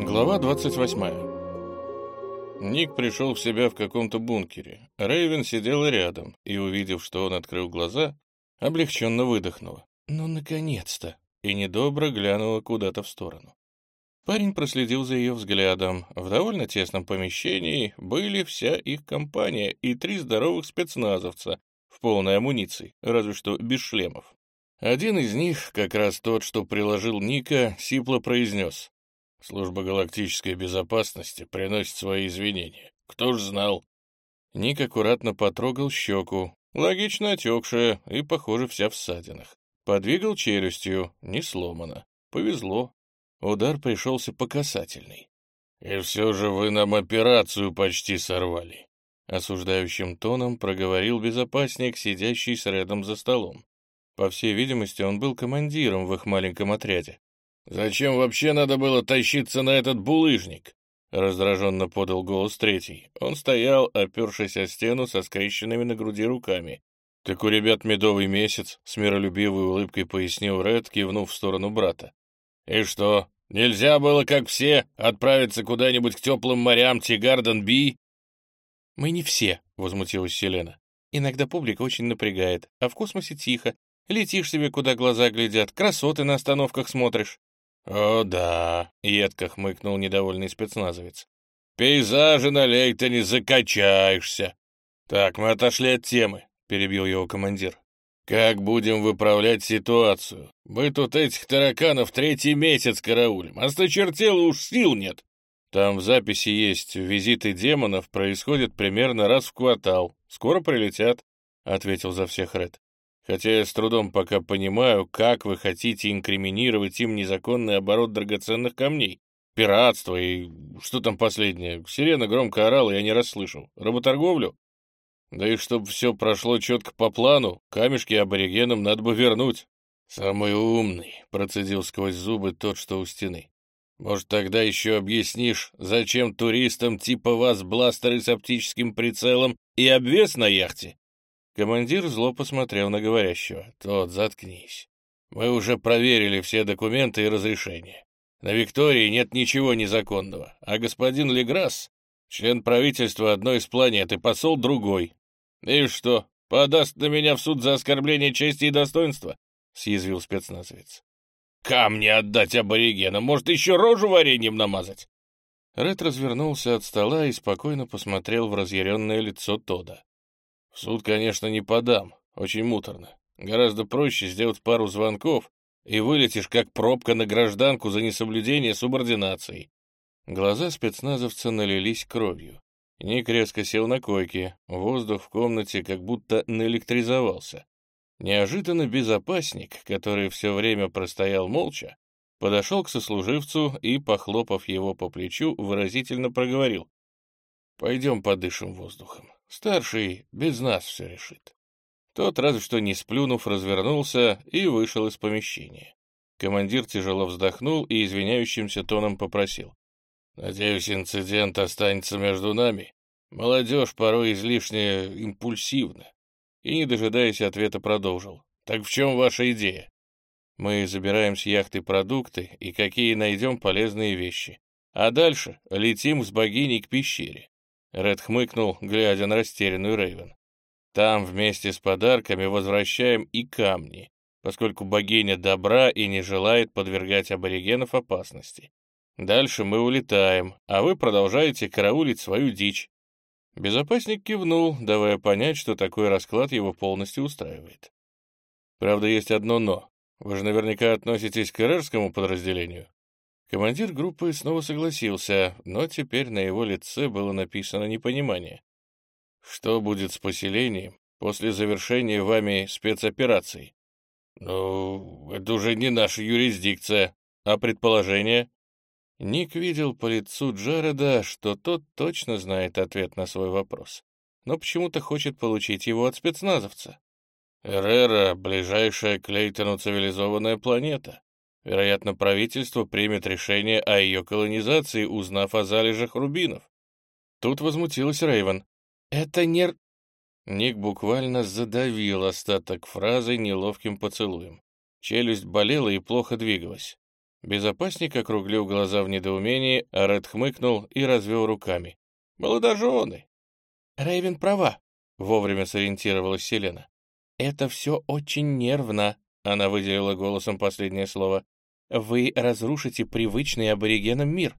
Глава 28. Ник пришел в себя в каком-то бункере. Рейвен сидела рядом и, увидев, что он открыл глаза, облегченно выдохнула. «Ну, наконец-то!» и недобро глянула куда-то в сторону. Парень проследил за ее взглядом. В довольно тесном помещении были вся их компания и три здоровых спецназовца в полной амуниции, разве что без шлемов. Один из них, как раз тот, что приложил Ника, сипло произнес. «Служба галактической безопасности приносит свои извинения. Кто ж знал?» Ник аккуратно потрогал щеку, логично отекшая и, похоже, вся в ссадинах. Подвигал челюстью, не сломано. Повезло. Удар пришелся по касательной. «И все же вы нам операцию почти сорвали», — осуждающим тоном проговорил безопасник, сидящий с рядом за столом. По всей видимости, он был командиром в их маленьком отряде. «Зачем вообще надо было тащиться на этот булыжник?» Раздраженно подал голос третий. Он стоял, опершись о стену со скрещенными на груди руками. «Так у ребят медовый месяц», — с миролюбивой улыбкой пояснил Ред, кивнув в сторону брата. «И что, нельзя было, как все, отправиться куда-нибудь к теплым морям Тигарден-Би?» «Мы не все», — возмутилась Селена. «Иногда публика очень напрягает, а в космосе тихо, Летишь себе, куда глаза глядят, красоты на остановках смотришь. «О, да», — едко хмыкнул недовольный спецназовец. «Пейзажи на не закачаешься». «Так, мы отошли от темы», — перебил его командир. «Как будем выправлять ситуацию? Мы тут этих тараканов третий месяц караулим, а сточертело уж сил нет». Там в записи есть, визиты демонов происходят примерно раз в квартал. Скоро прилетят, — ответил за всех Ред хотя я с трудом пока понимаю, как вы хотите инкриминировать им незаконный оборот драгоценных камней. Пиратство и... что там последнее? Сирена громко орала, я не расслышал. Работорговлю? Да и чтобы все прошло четко по плану, камешки аборигенам надо бы вернуть. Самый умный, процедил сквозь зубы тот, что у стены. Может, тогда еще объяснишь, зачем туристам типа вас бластеры с оптическим прицелом и обвес на яхте? Командир зло посмотрел на говорящего. «Тот, заткнись. Мы уже проверили все документы и разрешения. На Виктории нет ничего незаконного, а господин Леграсс — член правительства одной из планет и посол другой. И что, подаст на меня в суд за оскорбление чести и достоинства?» — съязвил спецназовец. «Камни отдать аборигенам, может, еще рожу вареньем намазать?» Ред развернулся от стола и спокойно посмотрел в разъяренное лицо Тода суд, конечно, не подам, очень муторно. Гораздо проще сделать пару звонков, и вылетишь как пробка на гражданку за несоблюдение субординации. Глаза спецназовца налились кровью. Ник резко сел на койке, воздух в комнате как будто наэлектризовался. Неожиданно безопасник, который все время простоял молча, подошел к сослуживцу и, похлопав его по плечу, выразительно проговорил. «Пойдем подышим воздухом. Старший без нас все решит. Тот, разве что не сплюнув, развернулся и вышел из помещения. Командир тяжело вздохнул и извиняющимся тоном попросил. «Надеюсь, инцидент останется между нами. Молодежь порой излишне импульсивна». И, не дожидаясь ответа, продолжил. «Так в чем ваша идея?» «Мы забираем с яхты продукты и какие найдем полезные вещи. А дальше летим с богиней к пещере. Ред хмыкнул, глядя на растерянную Рейвен. Там вместе с подарками возвращаем и камни, поскольку богиня добра и не желает подвергать аборигенов опасности. Дальше мы улетаем, а вы продолжаете караулить свою дичь. Безопасник кивнул, давая понять, что такой расклад его полностью устраивает. Правда, есть одно «но». Вы же наверняка относитесь к эрерскому подразделению. Командир группы снова согласился, но теперь на его лице было написано непонимание. «Что будет с поселением после завершения вами спецоперации?» «Ну, это уже не наша юрисдикция, а предположение?» Ник видел по лицу Джареда, что тот точно знает ответ на свой вопрос, но почему-то хочет получить его от спецназовца. «Эрера — ближайшая к Лейтону цивилизованная планета. Вероятно, правительство примет решение о ее колонизации, узнав о залежах рубинов. Тут возмутилась Рейвен. «Это не...» Ник буквально задавил остаток фразы неловким поцелуем. Челюсть болела и плохо двигалась. Безопасник округлил глаза в недоумении, а Ред хмыкнул и развел руками. «Молодожены!» «Рейвен права», — вовремя сориентировалась Селена. «Это все очень нервно», — она выделила голосом последнее слово. «Вы разрушите привычный аборигенам мир».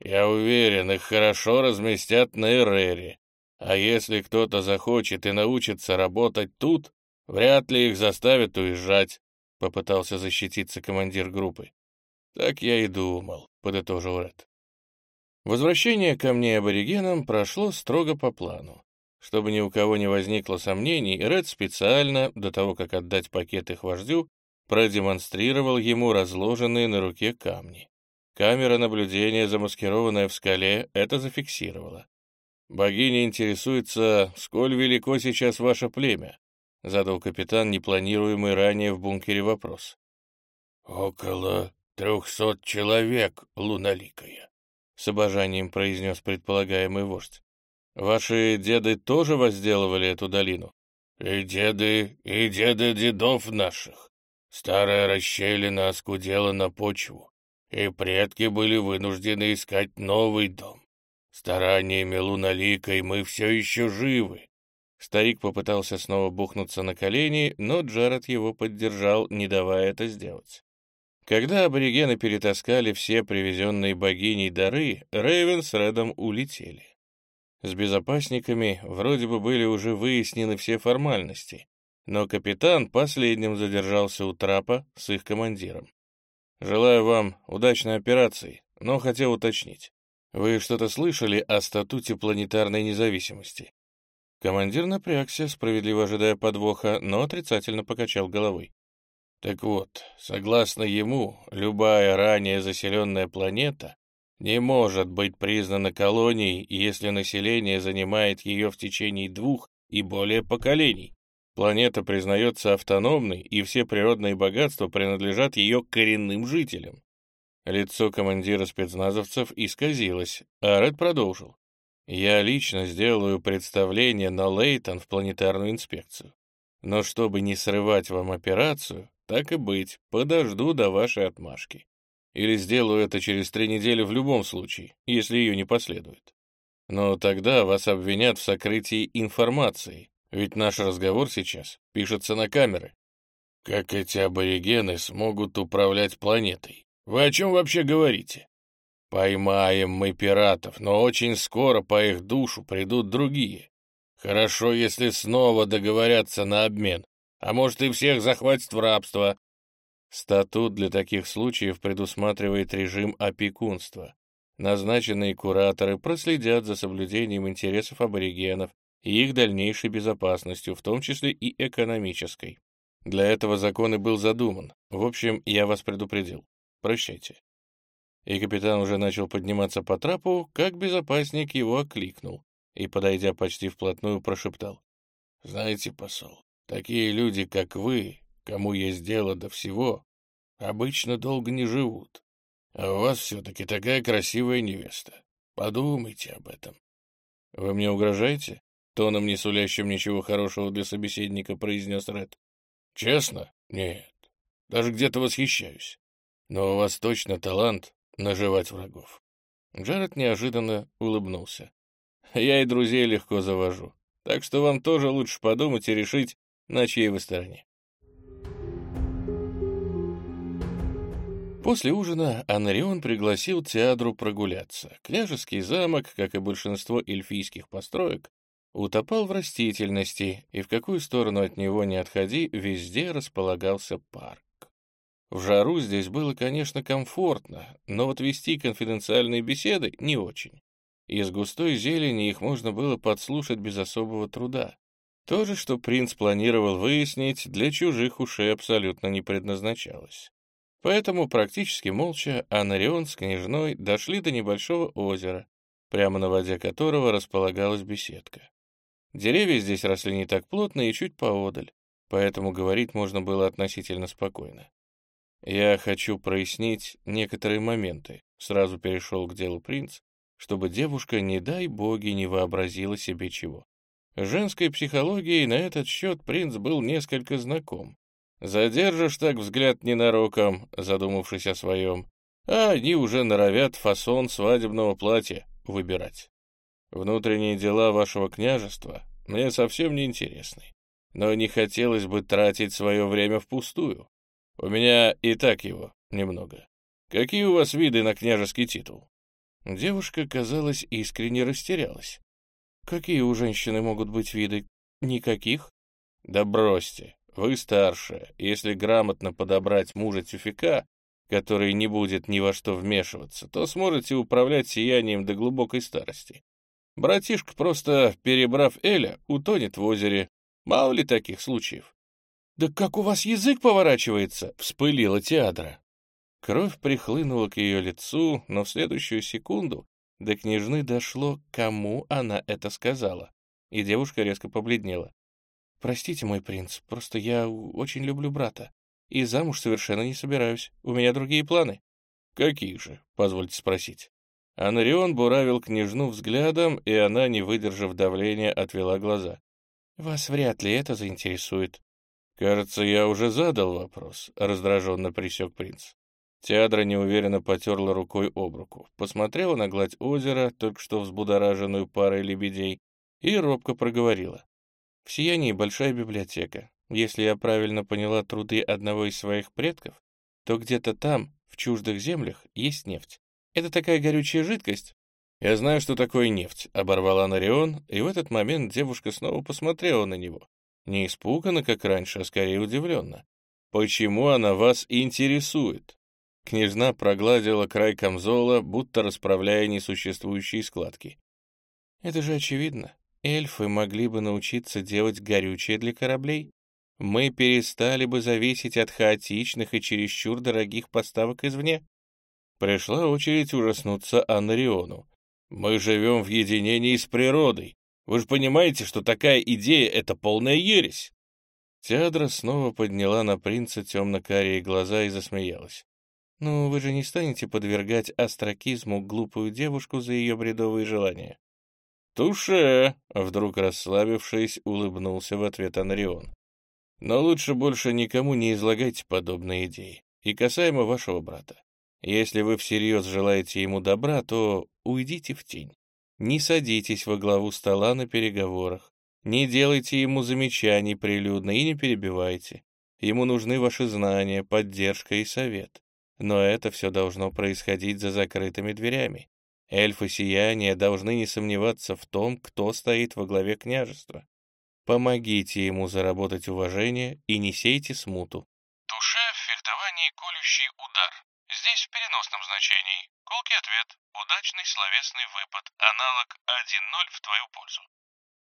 «Я уверен, их хорошо разместят на Эрере. А если кто-то захочет и научится работать тут, вряд ли их заставят уезжать», — попытался защититься командир группы. «Так я и думал», — подытожил Ред. Возвращение камней аборигенам прошло строго по плану. Чтобы ни у кого не возникло сомнений, Ред специально, до того, как отдать пакет их вождю, продемонстрировал ему разложенные на руке камни. Камера наблюдения, замаскированная в скале, это зафиксировала. «Богиня интересуется, сколь велико сейчас ваше племя?» — задал капитан непланируемый ранее в бункере вопрос. «Около трехсот человек, луналикая», — с обожанием произнес предполагаемый вождь. Ваши деды тоже возделывали эту долину? И деды, и деды дедов наших. Старая расщелина оскудела на почву, и предки были вынуждены искать новый дом. Стараниями луналикой мы все еще живы. Старик попытался снова бухнуться на колени, но Джаред его поддержал, не давая это сделать. Когда аборигены перетаскали все привезенные богиней дары, Рейвен с Редом улетели. С безопасниками вроде бы были уже выяснены все формальности, но капитан последним задержался у трапа с их командиром. «Желаю вам удачной операции, но хотел уточнить. Вы что-то слышали о статуте планетарной независимости?» Командир напрягся, справедливо ожидая подвоха, но отрицательно покачал головой. Так вот, согласно ему, любая ранее заселенная планета не может быть признана колонией, если население занимает ее в течение двух и более поколений. Планета признается автономной, и все природные богатства принадлежат ее коренным жителям. Лицо командира спецназовцев исказилось, а Ред продолжил. «Я лично сделаю представление на Лейтон в планетарную инспекцию. Но чтобы не срывать вам операцию, так и быть, подожду до вашей отмашки. Или сделаю это через три недели в любом случае, если ее не последует. Но тогда вас обвинят в сокрытии информации, ведь наш разговор сейчас пишется на камеры. Как эти аборигены смогут управлять планетой? Вы о чем вообще говорите? Поймаем мы пиратов, но очень скоро по их душу придут другие. Хорошо, если снова договорятся на обмен, а может и всех захватят в рабство, Статут для таких случаев предусматривает режим опекунства. Назначенные кураторы проследят за соблюдением интересов аборигенов и их дальнейшей безопасностью, в том числе и экономической. Для этого закон и был задуман. В общем, я вас предупредил. Прощайте. И капитан уже начал подниматься по трапу, как безопасник его окликнул и, подойдя почти вплотную, прошептал. «Знаете, посол, такие люди, как вы, кому есть дело до всего, обычно долго не живут. А у вас все-таки такая красивая невеста. Подумайте об этом. — Вы мне угрожаете? — тоном, не сулящим ничего хорошего для собеседника, произнес Ред. — Честно? Нет. Даже где-то восхищаюсь. Но у вас точно талант наживать врагов. Джаред неожиданно улыбнулся. Я и друзей легко завожу. Так что вам тоже лучше подумать и решить, на чьей вы стороне. После ужина Анарион пригласил Теадру прогуляться. Княжеский замок, как и большинство эльфийских построек, утопал в растительности, и в какую сторону от него не отходи, везде располагался парк. В жару здесь было, конечно, комфортно, но вот вести конфиденциальные беседы не очень. Из густой зелени их можно было подслушать без особого труда. То же, что принц планировал выяснить, для чужих ушей абсолютно не предназначалось. Поэтому практически молча Анарион с княжной дошли до небольшого озера, прямо на воде которого располагалась беседка. Деревья здесь росли не так плотно и чуть поодаль, поэтому говорить можно было относительно спокойно. «Я хочу прояснить некоторые моменты», — сразу перешел к делу принц, чтобы девушка, не дай боги, не вообразила себе чего. Женской психологией на этот счет принц был несколько знаком, Задержишь так взгляд ненароком, задумавшись о своем, а они уже норовят фасон свадебного платья выбирать. Внутренние дела вашего княжества мне совсем не интересны, но не хотелось бы тратить свое время впустую. У меня и так его немного. Какие у вас виды на княжеский титул?» Девушка, казалось, искренне растерялась. «Какие у женщины могут быть виды? Никаких?» «Да бросьте, вы старшая. Если грамотно подобрать мужа тюфика, который не будет ни во что вмешиваться, то сможете управлять сиянием до глубокой старости. Братишка, просто перебрав Эля, утонет в озере. Мало ли таких случаев. «Да как у вас язык поворачивается?» — вспылила Теадра. Кровь прихлынула к ее лицу, но в следующую секунду до княжны дошло, кому она это сказала, и девушка резко побледнела. «Простите, мой принц, просто я очень люблю брата, и замуж совершенно не собираюсь, у меня другие планы». «Какие же?» — позвольте спросить. Анарион буравил княжну взглядом, и она, не выдержав давления, отвела глаза. «Вас вряд ли это заинтересует». «Кажется, я уже задал вопрос», — раздраженно присек принц. Теадра неуверенно потерла рукой об руку, посмотрела на гладь озера, только что взбудораженную парой лебедей, и робко проговорила. «В сиянии большая библиотека. Если я правильно поняла труды одного из своих предков, то где-то там, в чуждых землях, есть нефть. Это такая горючая жидкость?» «Я знаю, что такое нефть», — оборвала Нарион, и в этот момент девушка снова посмотрела на него. Не испуганно, как раньше, а скорее удивленно. «Почему она вас интересует?» Княжна прогладила край камзола, будто расправляя несуществующие складки. «Это же очевидно. Эльфы могли бы научиться делать горючее для кораблей. Мы перестали бы зависеть от хаотичных и чересчур дорогих поставок извне». Пришла очередь ужаснуться Анариону. «Мы живем в единении с природой. Вы же понимаете, что такая идея — это полная ересь!» Теадра снова подняла на принца темно-карие глаза и засмеялась. «Ну, вы же не станете подвергать астракизму глупую девушку за ее бредовые желания?» «Туше!» — вдруг расслабившись, улыбнулся в ответ Анрион. «Но лучше больше никому не излагайте подобные идеи. И касаемо вашего брата. Если вы всерьез желаете ему добра, то уйдите в тень. Не садитесь во главу стола на переговорах. Не делайте ему замечаний прилюдно и не перебивайте. Ему нужны ваши знания, поддержка и совет. Но это все должно происходить за закрытыми дверями. Эльфы сияния должны не сомневаться в том, кто стоит во главе княжества. Помогите ему заработать уважение и не сейте смуту. Туше в фехтовании колющий удар. Здесь в переносном значении. Колкий ответ. Удачный словесный выпад. Аналог 1-0 в твою пользу.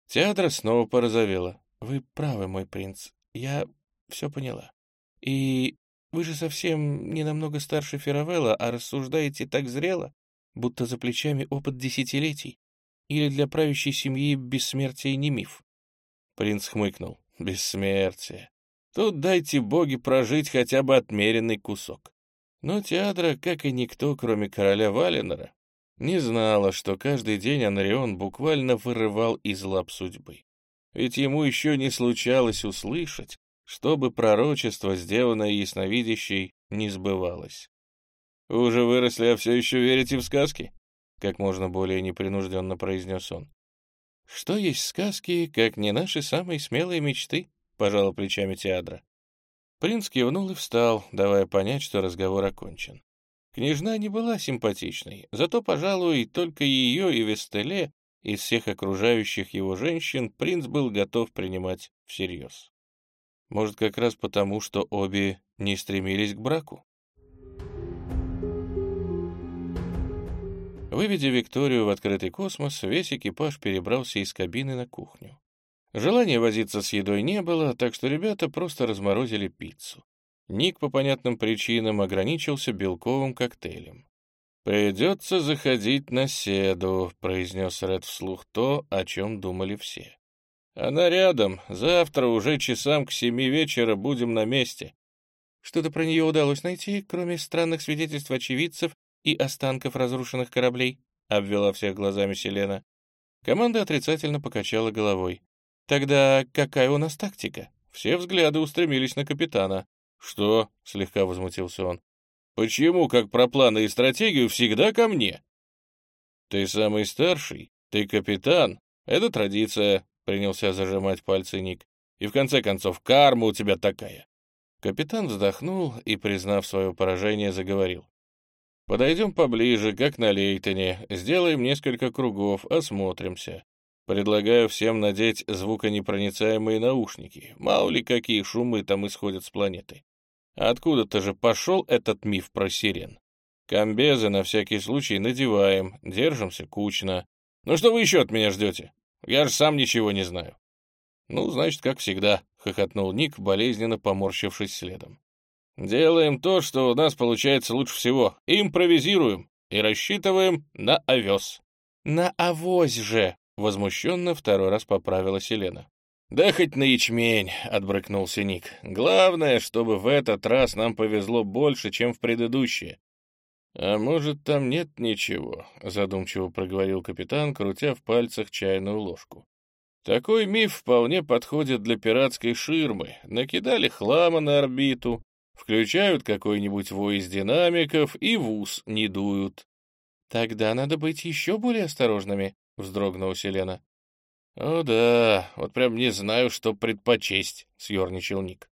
Театра снова порозовела. Вы правы, мой принц. Я все поняла. И вы же совсем не намного старше Феравелла, а рассуждаете так зрело, будто за плечами опыт десятилетий. Или для правящей семьи бессмертие не миф?» Принц хмыкнул. «Бессмертие. Тут дайте боги прожить хотя бы отмеренный кусок». Но Теадра, как и никто, кроме короля Валенора, не знала, что каждый день Анрион буквально вырывал из лап судьбы. Ведь ему еще не случалось услышать, чтобы пророчество, сделанное ясновидящей, не сбывалось. «Вы уже выросли, а все еще верите в сказки?» — как можно более непринужденно произнес он. «Что есть сказки, как не наши самые смелые мечты?» — пожала плечами Теадра. Принц кивнул и встал, давая понять, что разговор окончен. Княжна не была симпатичной, зато, пожалуй, только ее и Вестеле из всех окружающих его женщин принц был готов принимать всерьез. Может, как раз потому, что обе не стремились к браку? Выведя Викторию в открытый космос, весь экипаж перебрался из кабины на кухню. Желания возиться с едой не было, так что ребята просто разморозили пиццу. Ник по понятным причинам ограничился белковым коктейлем. «Придется заходить на седу», — произнес Ред вслух то, о чем думали все. Она рядом. Завтра уже часам к семи вечера будем на месте. Что-то про нее удалось найти, кроме странных свидетельств очевидцев и останков разрушенных кораблей? Обвела всех глазами Селена. Команда отрицательно покачала головой. Тогда какая у нас тактика? Все взгляды устремились на капитана. «Что?» — слегка возмутился он. «Почему, как про планы и стратегию, всегда ко мне?» «Ты самый старший, ты капитан. Это традиция», — принялся зажимать пальцы Ник. «И в конце концов, карма у тебя такая». Капитан вздохнул и, признав свое поражение, заговорил. «Подойдем поближе, как на Лейтоне, сделаем несколько кругов, осмотримся. Предлагаю всем надеть звуконепроницаемые наушники. Мало ли какие шумы там исходят с планеты. Откуда-то же пошел этот миф про сирен. Комбезы на всякий случай надеваем, держимся кучно. Ну что вы еще от меня ждете? Я же сам ничего не знаю. Ну, значит, как всегда, — хохотнул Ник, болезненно поморщившись следом. Делаем то, что у нас получается лучше всего. Импровизируем и рассчитываем на овес. На авось же, Возмущенно второй раз поправила Селена. «Да хоть на ячмень», — отбрыкнулся Ник. «Главное, чтобы в этот раз нам повезло больше, чем в предыдущие». «А может, там нет ничего», — задумчиво проговорил капитан, крутя в пальцах чайную ложку. «Такой миф вполне подходит для пиратской ширмы. Накидали хлама на орбиту, включают какой-нибудь вой из динамиков и в ус не дуют». «Тогда надо быть еще более осторожными», — вздрогнула Селена. «О да, вот прям не знаю, что предпочесть», — съерничал Ник.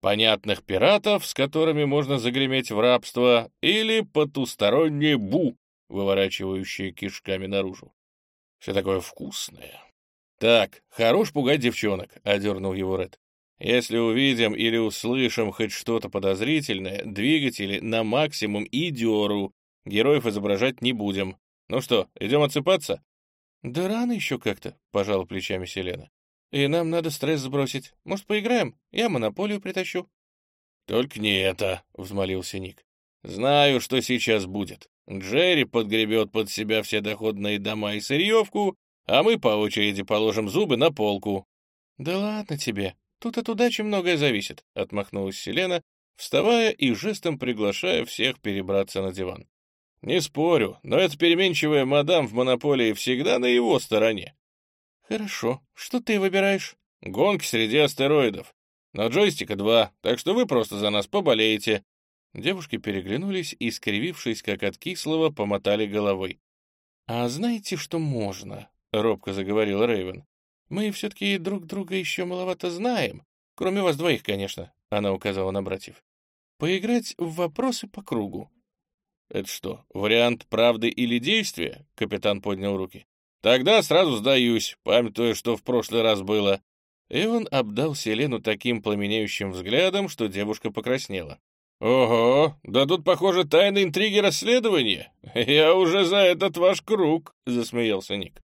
«Понятных пиратов, с которыми можно загреметь в рабство, или потустороннее бу, выворачивающее кишками наружу. Все такое вкусное». «Так, хорош пугать девчонок», — одернул его Ред. «Если увидим или услышим хоть что-то подозрительное, двигатели на максимум и деру. Героев изображать не будем. Ну что, идем отсыпаться?» «Да рано еще как-то», — пожала плечами Селена. «И нам надо стресс сбросить. Может, поиграем? Я монополию притащу». «Только не это», — взмолился Ник. «Знаю, что сейчас будет. Джерри подгребет под себя все доходные дома и сырьевку, а мы по очереди положим зубы на полку». «Да ладно тебе. Тут от удачи многое зависит», — отмахнулась Селена, вставая и жестом приглашая всех перебраться на диван. «Не спорю, но эта переменчивая мадам в монополии всегда на его стороне». «Хорошо. Что ты выбираешь?» «Гонки среди астероидов. Но джойстика два, так что вы просто за нас поболеете». Девушки переглянулись и, скривившись, как от кислого, помотали головой. «А знаете, что можно?» — робко заговорил Рейвен. «Мы все-таки друг друга еще маловато знаем, кроме вас двоих, конечно», — она указала на братьев. «Поиграть в вопросы по кругу. «Это что, вариант правды или действия?» — капитан поднял руки. «Тогда сразу сдаюсь, памятуя, что в прошлый раз было». И он обдал Селену таким пламенеющим взглядом, что девушка покраснела. «Ого, да тут, похоже, тайны интриги расследования. Я уже за этот ваш круг», — засмеялся Ник.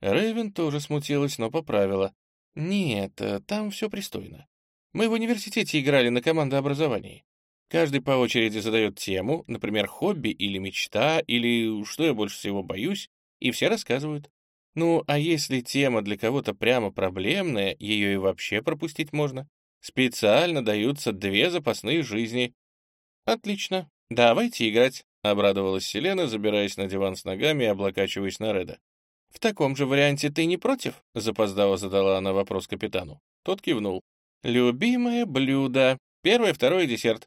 Рэйвен тоже смутилась, но поправила. «Нет, э, там все пристойно. Мы в университете играли на командообразовании. Каждый по очереди задает тему, например, хобби или мечта, или что я больше всего боюсь, и все рассказывают. Ну, а если тема для кого-то прямо проблемная, ее и вообще пропустить можно. Специально даются две запасные жизни. Отлично, давайте играть, — обрадовалась Селена, забираясь на диван с ногами и облокачиваясь на Реда. «В таком же варианте ты не против?» — запоздало задала она вопрос капитану. Тот кивнул. «Любимое блюдо. Первое, второе, десерт.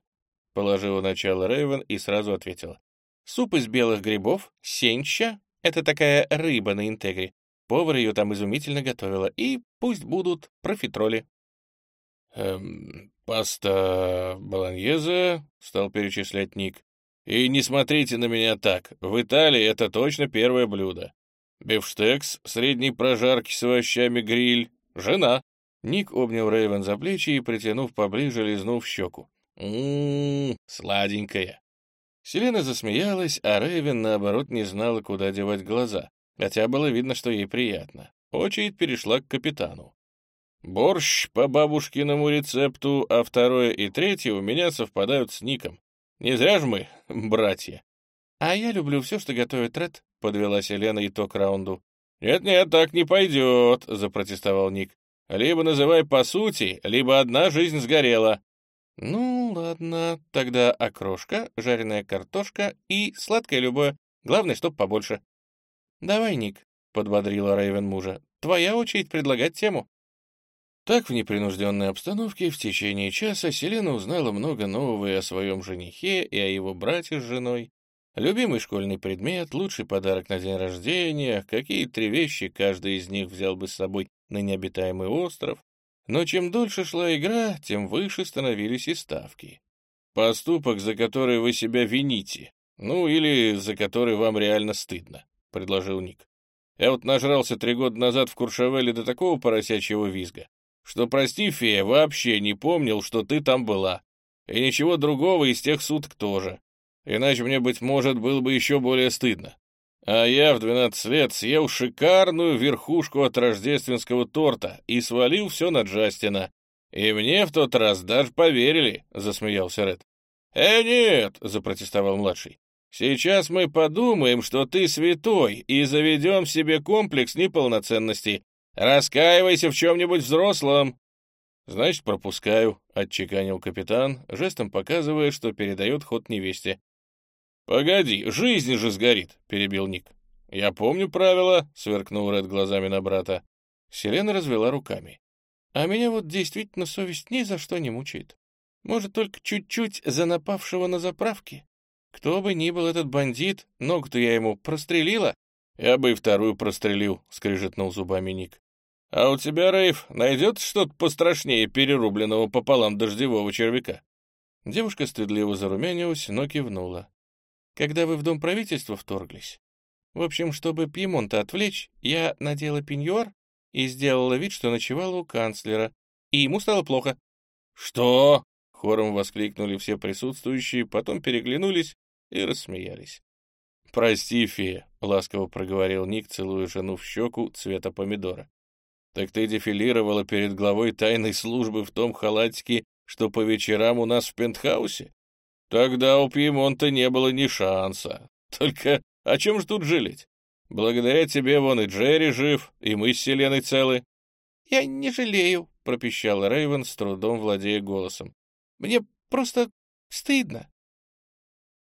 Положила начало Рейвен и сразу ответила. Суп из белых грибов, сенча — это такая рыба на интегре. Повар ее там изумительно готовила. И пусть будут профитроли. «Эм, паста болоньезе», — стал перечислять Ник. «И не смотрите на меня так. В Италии это точно первое блюдо. Бифштекс, средней прожарки с овощами гриль, жена». Ник обнял Рейвен за плечи и, притянув поближе, лизнув щеку. Ммм, сладенькая. Селена засмеялась, а Рэйвен, наоборот, не знала, куда девать глаза, хотя было видно, что ей приятно. Очередь перешла к капитану. Борщ по бабушкиному рецепту, а второе и третье у меня совпадают с Ником. Не зря же мы братья. А я люблю все, что готовит Ред, — подвела Селена итог раунду. «Нет-нет, так не пойдет», — запротестовал Ник. «Либо называй по сути, либо одна жизнь сгорела». «Ну, ладно, тогда окрошка, жареная картошка и сладкое любое. Главное, чтоб побольше». «Давай, Ник», — подбодрила Рейвен мужа. «Твоя очередь предлагать тему». Так в непринужденной обстановке в течение часа Селена узнала много нового и о своем женихе, и о его брате с женой. Любимый школьный предмет, лучший подарок на день рождения, какие три вещи каждый из них взял бы с собой на необитаемый остров. Но чем дольше шла игра, тем выше становились и ставки. «Поступок, за который вы себя вините, ну или за который вам реально стыдно», — предложил Ник. «Я вот нажрался три года назад в Куршавеле до такого поросячьего визга, что, прости, фея, вообще не помнил, что ты там была. И ничего другого из тех суток тоже. Иначе мне, быть может, было бы еще более стыдно. А я в 12 лет съел шикарную верхушку от рождественского торта и свалил все на Джастина. И мне в тот раз даже поверили, — засмеялся Ред. «Э, нет!» — запротестовал младший. «Сейчас мы подумаем, что ты святой, и заведем себе комплекс неполноценности. «Раскаивайся в чем-нибудь взрослом!» «Значит, пропускаю», — отчеканил капитан, жестом показывая, что передает ход невесте. «Погоди, жизнь же сгорит», — перебил Ник. «Я помню правила», — сверкнул Ред глазами на брата. Селена развела руками. «А меня вот действительно совесть ни за что не мучает. Может, только чуть-чуть за напавшего на заправке. Кто бы ни был этот бандит, ногу-то я ему прострелила». «Я бы и вторую прострелил», — скрижетнул зубами Ник. «А у тебя, Рейв, найдется что-то пострашнее перерубленного пополам дождевого червяка?» Девушка стыдливо зарумянилась, но кивнула. «Когда вы в дом правительства вторглись? В общем, чтобы Пьемонта отвлечь, я надела пеньюар и сделала вид, что ночевала у канцлера, и ему стало плохо». «Что?» — хором воскликнули все присутствующие, потом переглянулись и рассмеялись. «Прости, фея», — ласково проговорил Ник, целуя жену в щеку цвета помидора. Так ты дефилировала перед главой тайной службы в том халатике, что по вечерам у нас в пентхаусе? Тогда у Пьемонта не было ни шанса. Только о чем же тут жалеть? Благодаря тебе вон и Джерри жив, и мы с Селеной целы. — Я не жалею, — пропищал Рейвен, с трудом владея голосом. — Мне просто стыдно.